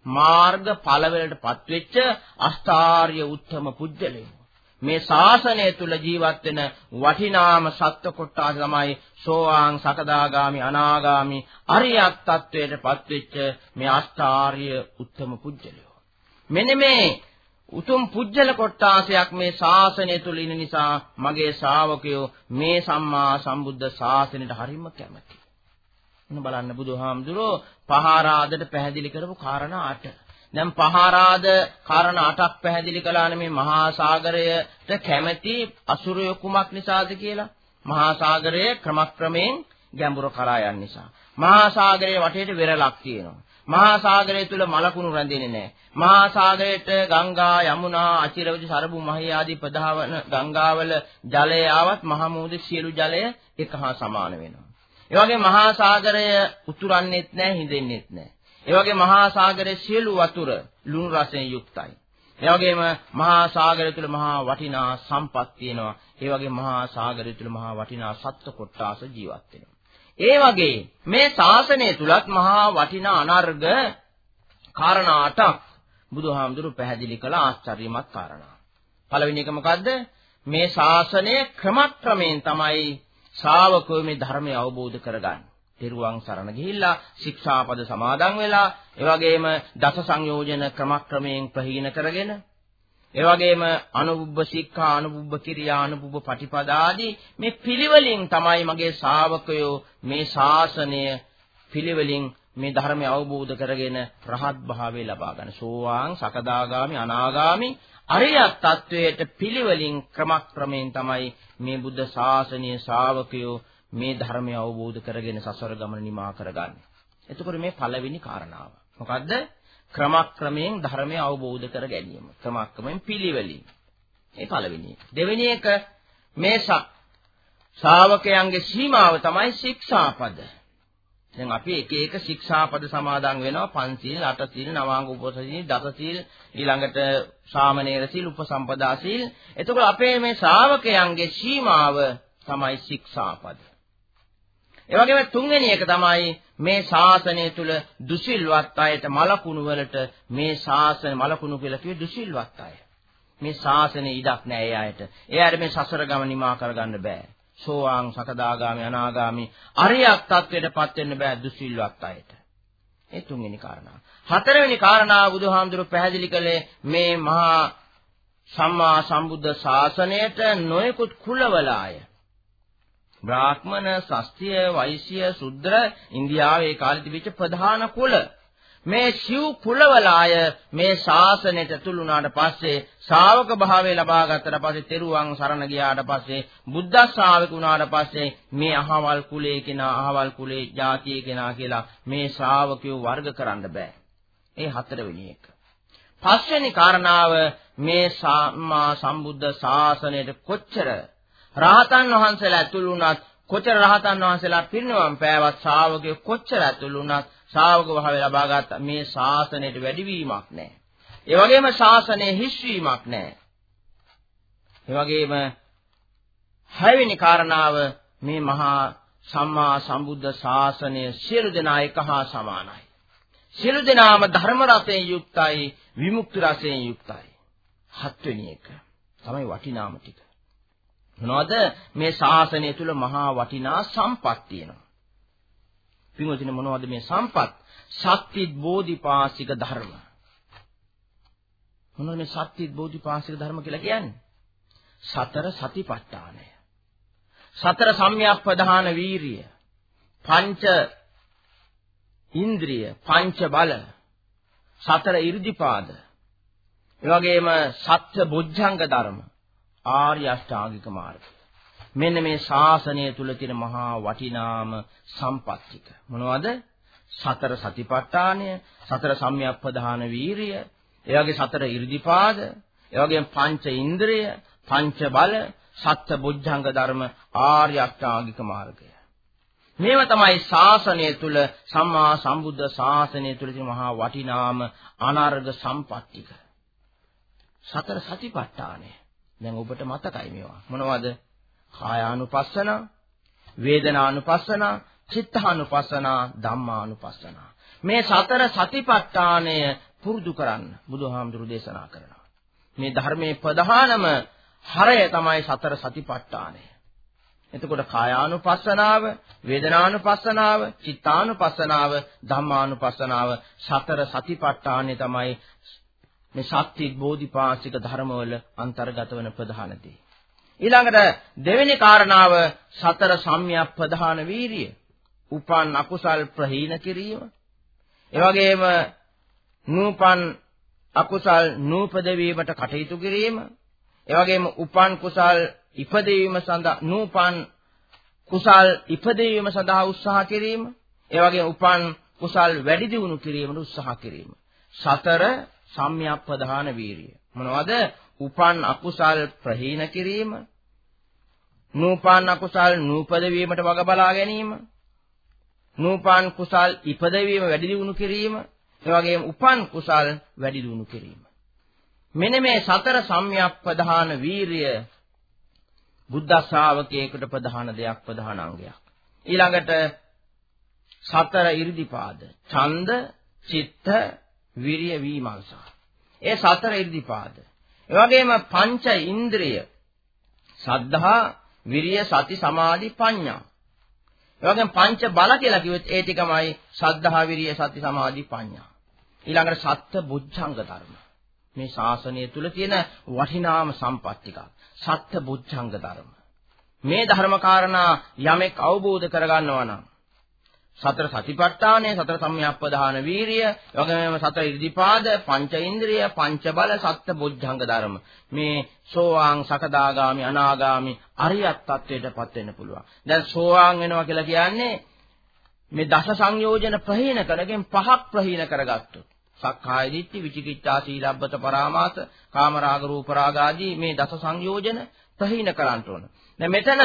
මාර්ග ඵලවලටපත් වෙච්ච අෂ්ටාර්ය උත්තම පුජ්‍යලයෝ. මේ ශාසනය තුල ජීවත් වෙන වටිනාම සත්ව කොටස තමයි සෝවාන් සකදාගාමි අනාගාමි අරියත් තත්වයටපත් වෙච්ච මේ අෂ්ටාර්ය උත්තම පුජ්‍යලයෝ මෙන්න මේ උතුම් පුජ්‍යල කොටාසයක් මේ ශාසනය තුල ඉන්න නිසා මගේ ශ්‍රාවකයෝ මේ සම්මා සම්බුද්ධ ශාසනයට හරිම කැමතියි. එන්න බලන්න බුදුහාමුදුරෝ පහාරාදට පැහැදිලි කරපු කාරණා 8. දැන් පහාරාද කාරණා අටක් පැහැදිලි කළානේ මේ මහා සාගරයට කැමැති අසුරය කුමක් නිසාද කියලා. මහා සාගරය ක්‍රමක්‍රමයෙන් ගැඹුරු කරා යන නිසා. මහා සාගරයේ වටේට වෙරළක් තියෙනවා. මහා සාගරය තුල මලකුණු රැඳෙන්නේ නැහැ. මහා සාගරයට ගංගා, යමුනා, අචිරවති, සරබු, මහී ආදී ප්‍රධාන ගංගාවල ජලය ආවත් මහා මුහුදේ සියලු ජලය එක හා සමාන වෙනවා. ඒ වගේ මහා සාගරය උතුරන්නේත් නැහැ, හිඳෙන්නේත් නැහැ. ඒ වගේ මහා සාගරයේ සියලු වතුර ලුණු රසයෙන් යුක්තයි. ඒ වගේම මහා සාගරය තුල මහා වටිනා සම්පත් තියෙනවා. ඒ වගේ මහා සාගරය තුල මහා වටිනා සත්ත්ව කොටාස ජීවත් වෙනවා. ඒ වගේ මේ ශාසනය තුලත් මහා වටිනා අනර්ග කාරණා අටක් බුදුහාමුදුරු පැහැදිලි කළ ආශ්චර්යමත් කාරණා. පළවෙනි එක මොකද්ද? මේ ශාසනය ක්‍රමක්‍රමයෙන් තමයි ශ්‍රාවකයෝ මේ ධර්මය අවබෝධ කරගන්නේ. තෙරුවන් සරණ ගිහිල්ලා ශික්ෂාපද සමාදන් වෙලා ඒ වගේම දස සංයෝජන ක්‍රමක්‍රමයෙන් ප්‍රහීන කරගෙන ඒ වගේම අනුබුබ්බ ශික්ෂා අනුබුබ්බ කිරියා අනුබුබ්බ පටිපදා ආදී මේ පිළිවෙලින් තමයි මගේ ශ්‍රාවකයෝ මේ ශාසනය පිළිවෙලින් මේ ධර්මය අවබෝධ කරගෙන රහත් භාවය ලබා ගන්න. සෝවාන්, සකදාගාමි, අනාගාමි අරියත් තත්වයට පිළිවෙලින් ක්‍රමක්‍රමයෙන් තමයි මේ බුද්ධ ශාසනීය ශ්‍රාවකයෝ මේ ධර්මය අවබෝධ කරගෙන සසර ගමන නිමා කරගන්නේ. එතකොට මේ පළවෙනි කාරණාව. මොකද්ද? ක්‍රමක්‍රමයෙන් ධර්මය අවබෝධ කර ගැනීම. ක්‍රමක්‍රමයෙන් පිළිවෙලින්. ඒ පළවෙනි එක. දෙවෙනි එක මේ ශ්‍රාවකයන්ගේ සීමාව තමයි ශික්ෂාපද. දැන් අපි එක එක ශික්ෂාපද සමාදන් වෙනවා පංචශීල, අටශීල, නවාංග උපසීල, දසශීල, ඊළඟට ශාමණේර සීල, උපසම්පදා සීල. එතකොට අපේ මේ ශ්‍රාවකයන්ගේ සීමාව තමයි ශික්ෂාපද. ඒ වගේම තුන්වෙනි එක තමයි මේ ශාසනය තුල දුසිල්වත් අයට මලකුණු වලට මේ ශාසන මලකුණු කියලා කිව්වේ දුසිල්වත් අය. මේ ශාසනයේ ඉඩක් නැහැ ඒ අයට. ඒ අයට මේ සසර ගමන නිමා කරගන්න බෑ. සෝවාන් සකදාගාමි අනාගාමි අරියක් තත්වයටපත් වෙන්න බෑ දුසිල්වත් අයට. ඒ තුන්වෙනි කාරණා. හතරවෙනි කාරණා බුදුහාමුදුරුවෝ පැහැදිලි කළේ මේ මහා සම්මා සම්බුද්ධ ශාසනයට නොයෙකුත් කුලවල අය බ්‍රාහ්මණ, ශස්ත්‍රීය, වෛශ්‍ය, ශුද්‍ර ඉන්දියාවේ ඒ කාලේ තිබිච්ච ප්‍රධාන කුල. මේ සිව් කුලවල අය මේ ශාසනයට ඇතුළු වුණාට පස්සේ ශ්‍රාවක භාවය ලබා ගත්තට පස්සේ තෙරුවන් සරණ ගියාට පස්සේ බුද්ධ ශ්‍රාවක වුණාට පස්සේ මේ අහවල් කුලයේ කෙනා අහවල් කුලේ ජාතියේ කෙනා කියලා මේ ශ්‍රාවකයෝ වර්ග කරන්න බෑ. ඒ හතරවෙනි එක. පස්වෙනි කාරණාව මේ සම්මා සම්බුද්ධ ශාසනයට කොච්චර රහතන් වහන්සේලා ඇතුළු වුණත් කොච්චර රහතන් වහන්සේලා පිරිනවම් පෑවත් ශ්‍රාවකයෝ කොච්චර ඇතුළු වුණත් ශ්‍රාවක භාවය ලබාගත් මේ ශාසනයට වැඩිවීමක් නැහැ. ඒ වගේම ශාසනයේ හිස්වීමක් නැහැ. ඒ වගේම හයවෙනි කාරණාව මේ මහා සම්මා සම්බුද්ධ ශාසනය සියලු දෙනා එක හා සමානයි. සියලු දෙනාම ධර්ම රසයෙන් යුක්තයි විමුක්ති රසයෙන් යුක්තයි. හත්වෙනි එක තමයි වටිනාම ටික. මොනවද මේ ශාසනය තුල මහා වටිනා සම්පත් තියෙනවා. පින්වතුනි මොනවද මේ සම්පත්? සත්‍විත් බෝධිපාසික ධර්ම. මොනවද මේ සත්‍විත් බෝධිපාසික ධර්ම කියලා කියන්නේ? සතර සතිපට්ඨානය. සතර සම්‍යක් ප්‍රධාන වීරිය. පංච ඉන්ද්‍රිය, පංච බල, සතර 이르දිපාද. ඒ වගේම සත්‍ය බොජ්ජංග ධර්ම. ආර්ය අෂ්ටාංගික මාර්ගය. මෙන්න මේ ශාසනය තුල තියෙන මහා වටිනාම සම්පත්තික. මොනවද? සතර සතිපට්ඨානය, සතර සම්‍යක්පදාන වීරිය, ඒ වගේ සතර 이르දිපාද, ඒ වගේම පංච ඉන්ද්‍රිය, පංච බල, සත්‍ය බොජ්ජංග ධර්ම ආර්ය අෂ්ටාංගික මාර්ගය. මේව තමයි ශාසනය තුල සම්මා සම්බුද්ධ ශාසනය තුල තියෙන මහා වටිනාම අනර්ග සම්පත්තික. සතර සතිපට්ඨානය දැන් ඔබට මතකයි මේවා. මොනවද? කායානුපස්සන, වේදනානුපස්සන, චිත්තානුපස්සන, ධම්මානුපස්සන. මේ සතර සතිපට්ඨානය පුරුදු කරන්න බුදුහාමුදුරු දේශනා කරනවා. මේ ධර්මයේ ප්‍රධානම හරය තමයි සතර සතිපට්ඨානය. එතකොට කායානුපස්සනාව, වේදනානුපස්සනාව, චිත්තානුපස්සනාව, ධම්මානුපස්සනාව සතර සතිපට්ඨානය තමයි මේ ශක්ති බෝධිපාශික ධර්මවල අන්තර්ගත වන ප්‍රධාන දේ. ඊළඟට දෙවෙනි කාරණාව සතර සම්‍යක් ප්‍රධාන වීරිය. උපන් අකුසල් ප්‍රහීන කිරීම. ඒ වගේම නූපන් අකුසල් නූපද වීමට කටයුතු කිරීම. ඒ වගේම උපන් කුසල් ඉපදවීම සඳහා නූපන් කුසල් ඉපදවීම සඳහා උත්සාහ කිරීම. ඒ වගේම උපන් කුසල් වැඩි දියුණු කිරීමට උත්සාහ කිරීම. සතර සම්‍යක්පදාන වීරිය. මොනවද? උපන් අකුසල් ප්‍රහීන කිරීම නූපන් අකුසල් නූපද වීමට වග බලා ගැනීම නූපන් කුසල් ඉපද වීම වැඩි දියුණු කිරීම ඒ වගේම උපන් කුසල් වැඩි දියුණු කිරීම. මෙන්න මේ සතර සම්‍යක් ප්‍රධාන වීරිය බුද්ධ ශ්‍රාවකයෙකුට ප්‍රධාන දෙයක් ප්‍රධාන අංගයක්. ඊළඟට සතර 이르දිපාද ඡන්ද චිත්ත විරිය විමර්ශන. ඒ සතර 이르දිපාද ඒ වගේම පංච ඉන්ද්‍රිය. සද්ධා, විරිය, සති, සමාධි, ප්‍රඥා. ඒ වගේම පංච බල කියලා කිව්වොත් ඒ ටිකමයි සද්ධා, විරිය, සති, සමාධි, ප්‍රඥා. ඊළඟට සත්‍ය බුද්ධංග ධර්ම. මේ ශාසනය තුල තියෙන වටිනාම සම්පත්තික සත්‍ය බුද්ධංග ධර්ම. මේ ධර්ම කාරණා යමෙක් අවබෝධ කරගන්නවා නම් සතර සතිපට්ඨානය, සතර සම්‍යක්පදාන වීරිය, එවැගේම සතර ඉර්ධිපාද, පංච ඉන්ද්‍රිය, පංච බල, සත්‍ය බුද්ධංග ධර්ම. මේ සෝවාන්, සකදාගාමි, අනාගාමි, අරියත් ත්වයටපත් වෙන්න පුළුවන්. දැන් සෝවාන් වෙනවා කියලා කියන්නේ මේ දස සංයෝජන ප්‍රහීන කරගෙන පහක් ප්‍රහීන කරගත්තොත් සක්කාය දිට්ඨි විචිකිච්ඡා සීලබ්බත පරාමාස කාමරාග රූප රාග ආදී මේ දස සංයෝජන ප්‍රහීන කරන්න ඕන. දැන් මෙතන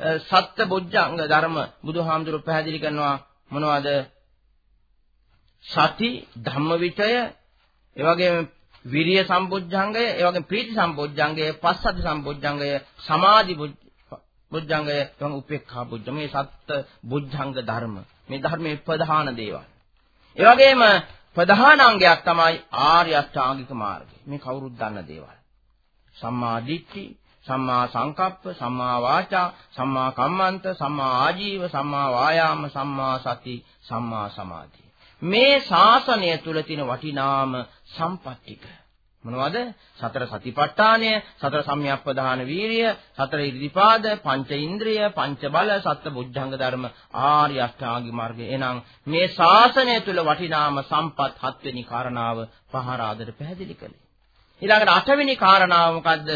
සත්‍ය බොජ්ජංග ධර්ම බුදුහාමුදුරු පැහැදිලි කරනවා මොනවද? සති ධම්මවිචය ඒ වගේම විරිය සම්බොජ්ජංගය ඒ වගේම ප්‍රීති සම්බොජ්ජංගය පස්සද්ධි සම්බොජ්ජංගය සමාධි බොජ්ජංගය එවන උපේක්ඛා බොජ්ජ මේ සත්‍ය බොජ්ජංග ධර්ම මේ ධර්මයේ ප්‍රධාන දේවල්. ඒ වගේම ප්‍රධාන අංගයක් තමයි ආර්ය අෂ්ටාංගික මාර්ගය. මේ කවුරුත් දන්න දේවල්. සම්මා දිට්ඨි, සම්මා සංකප්ප, සම්මා වාචා, සම්මා කම්මන්ත, සම්මා ආජීව, සම්මා වායාම, සම්මා සති, සම්මා සමාධි. මේ ශාසනය තුල තියෙන වටිනාම සම්පත්තික මොනවද? සතර සතිපට්ඨානය, සතර සම්‍යක්පදාන වීරිය, සතර ඉරිදිපාද, පංච ඉන්ද්‍රිය, පංච බල, සත්‍ය බුද්ධංග ධර්ම, ආර්ය අෂ්ටාංගි මාර්ගය. එනං මේ ශාසනය තුල වටිනාම සම්පත් හත්වෙනි කාරණාව පහරාදට පැහැදිලි කළේ. ඊළඟට අටවෙනි කාරණාව මොකද්ද?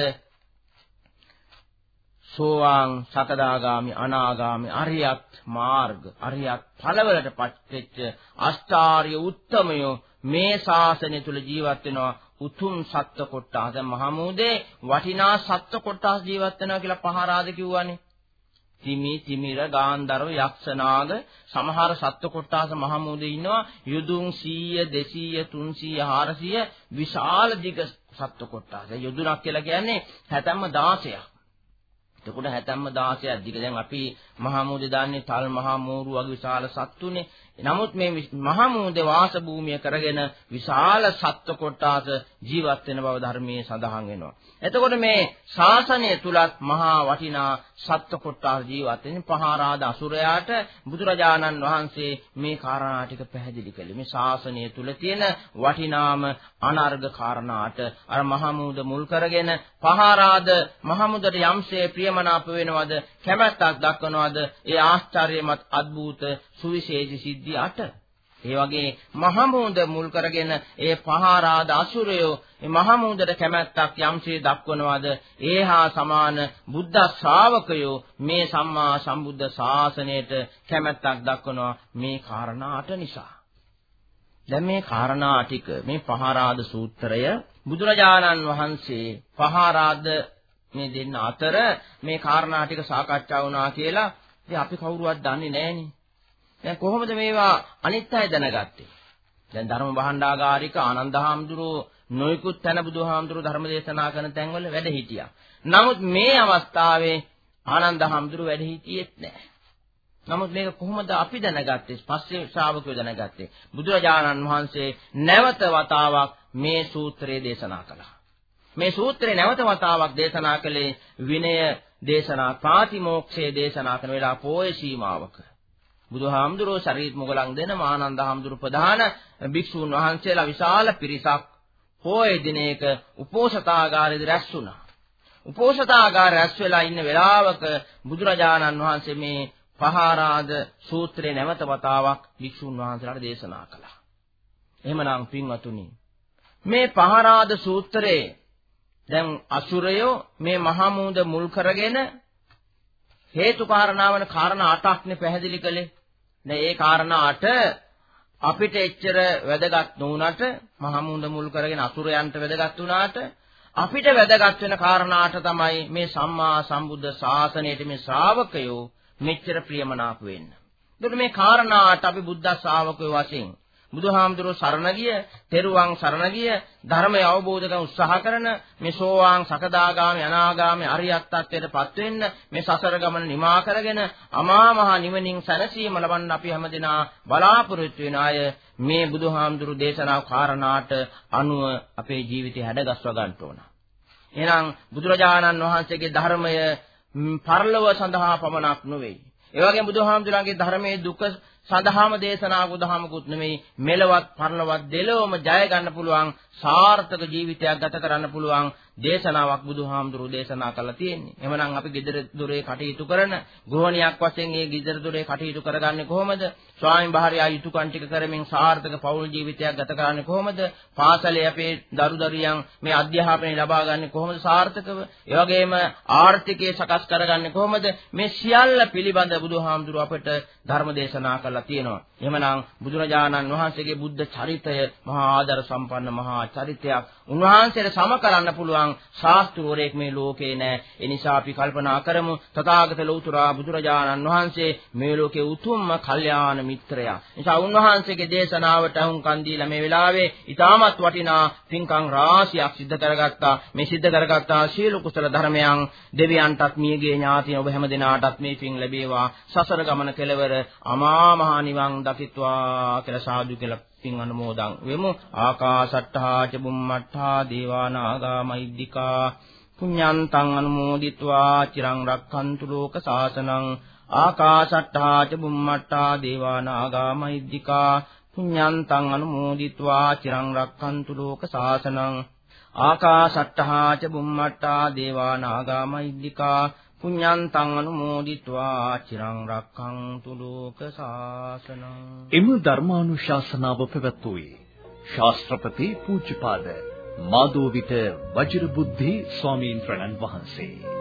සෝවාන් සකදාගාමි අනාගාමි අරියත් මාර්ග අරියත් ඵලවලට පත්වෙච්ච අෂ්ටාර්ය උත්තමයෝ මේ ශාසනය තුල ජීවත් වෙනවා උතුම් සත්ත්ව කොට්ටාස දැන් මහමූදේ වටිනා සත්ත්ව කොට්ටාස ජීවත් වෙනවා කියලා පහරාද කිව්වනේ. තිමි තිමිර ගාන්ධර්ව යක්ෂනාග සමහර සත්ත්ව කොට්ටාස මහමූදේ ඉන්නවා යුදුන් 100 200 300 400 විශාල දිග සත්ත්ව කොට්ටාස. යුදුනක් කියලා කියන්නේ හැතැම්ම 16ක්. එතකොට හැතැම්ම 16ක් දිග. දැන් අපි මහමූදේ දාන්නේ තල් මහා මෝරු වගේ විශාල සත්තුනේ. නමුත් මේ මහා මූදේ වාස භූමිය කරගෙන විශාල සත්ව කොටාස ජීවත් වෙන බව ධර්මයේ සඳහන් වෙනවා. එතකොට මේ ශාසනය තුලත් මහා වටිනා සත්ව කොටාස ජීවත් වෙන පහාරාද අසුරයාට බුදුරජාණන් වහන්සේ මේ කාරණා ටික පැහැදිලි කළේ. මේ ශාසනය තුල තියෙන වටිනාම අනර්ග කාරණාට අර මහා මූද මුල් කරගෙන පහාරාද මහා මුදට යම්සේ ප්‍රියමනාප වෙනවද කැමැත්තක් දක්වනවද ඒ ආශ්චර්යමත් අద్భుත සුවිශේෂී සිද්ධි 8. ඒ වගේ මහමූද මුල් කරගෙන ඒ පහාරාද අසුරයෝ මේ මහමූදට කැමැත්තක් යම්සේ දක්වනවාද ඒහා සමාන බුද්ධ ශ්‍රාවකයෝ මේ සම්මා සම්බුද්ධ ශාසනයට කැමැත්තක් දක්වනවා මේ කාරණා අට නිසා. දැන් මේ කාරණා ටික මේ පහාරාද සූත්‍රය බුදුරජාණන් වහන්සේ පහාරාද මේ දෙන්න අතර මේ කාරණා ටික සාකච්ඡා වුණා කියලා ඉතින් අපි කවුරුවත් දන්නේ නැහනේ. දැන් කොහොමද මේවා අනිත් අය දැනගත්තේ? දැන් ධර්ම භාණ්ඩාගාරික ආනන්දහාමුදුරුවෝ නොයිකුත් තැන බුදුහාමුදුරුවෝ ධර්ම දේශනා කරන තැන්වල වැඩ හිටියා. නමුත් මේ අවස්ථාවේ ආනන්දහාමුදුරුවෝ වැඩ හිටියෙත් නැහැ. නමුත් මේක කොහොමද අපි දැනගත්තේ? පස්සේ ශ්‍රාවකයෝ දැනගත්තේ. බුදුරජාණන් වහන්සේ නැවත වතාවක් මේ සූත්‍රය දේශනා කළා. මේ සූත්‍රය නැවත වතාවක් දේශනා කළේ විනය දේශනා ප්‍රාතිමෝක්ෂයේ දේශනා කරන වෙලාව පොයේ සීමාවක. බුදුහාමුදුරුවෝ ශරීර මොගලන් දෙන මානන්ද හාමුදුරු ප්‍රධාන භික්ෂූන් වහන්සේලා විශාල පිරිසක් පොයේ දිනයක උපෝසථාගාරයේදී රැස් වුණා. උපෝසථාගාර රැස් වෙලා ඉන්න වෙලාවක බුදුරජාණන් වහන්සේ මේ පහාරාද සූත්‍රේ නැවත වතාවක් භික්ෂූන් වහන්සේලාට දේශනා කළා. එහෙමනම් පින්වතුනි මේ පහාරාද සූත්‍රයේ දැන් අසුරයෝ මේ මහා මූද මුල් කරගෙන හේතු කාරණාවන කාරණා 8ක්නේ පැහැදිලි කළේ. දැන් ඒ කාරණා 8 අපිට එච්චර වැදගත් නොවුනට මහමුඳ මුල් කරගෙන අසුරයන්ට වැදගත් වුණාට අපිට වැදගත් වෙන කාරණාට තමයි මේ සම්මා සම්බුද්ධ ශාසනයට මේ ශ්‍රාවකයෝ මෙච්චර ප්‍රියමනාප වෙන්න. එතකොට මේ කාරණාට අපි බුද්ධ ශ්‍රාවකයෝ වශයෙන් බුදුහාමුදුරුව සරණ ගිය, තෙරුවන් සරණ ගිය, ධර්මය අවබෝධ කරගන්න උත්සාහ කරන මේ සෝවාන්, සකදාගාමි, අනාගාමි, අරියත් ත්වයටපත් වෙන්න මේ සසර ගමන නිමා කරගෙන අමා මහ නිවනින් සැනසීම ලබන්න අපි හැමදෙනා බලාපොරොත්තු වෙන අය මේ බුදුහාමුදුරු දේශනා කාරණාට අනුව අපේ ජීවිතය හැඩගස්ව ගන්න ඕන. එහෙනම් බුදුරජාණන් වහන්සේගේ ධර්මය පරලොව සඳහා පමණක් නෙවෙයි. ඒ වගේම බුදුහාමුදුරන්ගේ ධර්මයේ දුක සඳහාම දේශනා බුදුහාමුකුත් නෙමෙයි මෙලවත් පරලවත් දෙලොවම ජය ගන්න පුළුවන් සාර්ථක ජීවිතයක් ගත කරන්න පුළුවන් දේශනාවක් බුදුහාමුදුරුවෝ දේශනා කළා තියෙන්නේ. එhmenan අපි gedara dore කටයුතු කරන ගෘහණියක් වශයෙන් ඒ gedara dore කටයුතු කරගන්නේ කොහොමද? ස්වාමීන් වහන්සේ යුතුයකම් ටික කරමින් සාර්ථක පෞල් ජීවිතයක් ගත කරන්නේ කොහොමද? පාසලේ අපේ දරු දරියන් මේ අධ්‍යාපනය ලබා ගන්නේ කොහොමද සාර්ථකව? ඒ වගේම ආර්ථිකය සකස් කරගන්නේ කොහොමද? මේ සියල්ල පිළිබඳ බුදුහාමුදුරුවෝ අපට ධර්ම දේශනා කළා තියෙනවා. එhmenan බුදුරජාණන් වහන්සේගේ බුද්ධ චරිතය මහා ආදර සම්පන්න මහා චරිතයක්. උන්වහන්සේට සම කරන්න පුළුවන් ශාස්ත්‍රවරයෙක් මේ ලෝකේ නැහැ. ඒ නිසා අපි කල්පනා කරමු තථාගත ලෞතුරා බුදුරජාණන් වහන්සේ මේ ලෝකේ උතුම්ම කල්යාණ මිත්‍රයා. නිසා උන්වහන්සේගේ දේශනාවට අහුම්කන් දීලා මේ වෙලාවේ ඊටමත් වටිනා පින්කම් රාශියක් සිද්ධ කරගත්තා. මේ සිද්ධ කරගත්තා සීල කුසල ධර්මයන් දෙවියන්ටත් මියගේ ඥාතින ඔබ හැම දිනාටත් මේ පින් ලැබේවා. සසර ගමන කෙලවර අමා මහ නිවන් දකිත්වා කියලා සාදු කියලා පින් අනුමෝදන් වෙමු. ආකාශට්ටා ච බුම්මට්ටා දේවානාගා මෛද්దికා පුඤ්ඤන්තං අනුමෝදිත්වා චිරං රක්ඛන්තු ලෝක සාසනං ආකාශට්ටා ච බුම්මට්ටා දේවානාගා මෛද්దికා පුඤ්ඤන්තං අනුමෝදිත්වා චිරං රක්ඛන්තු ලෝක සාසනං ආකාශට්ටා ච බුම්මට්ටා දේවානාගා මෛද්దికා පුඤ්ඤන්තං අනුමෝදිत्वा චිරං රක්ඛන්තු ලෝක සාසනං එම ධර්මානුශාසනාව පැවැත්වුවේ ශාස්ත්‍රපති පූජ්‍යපාද මාදෝවිත වජිරබුද්ධි ස්වාමීන් වහන්සේ.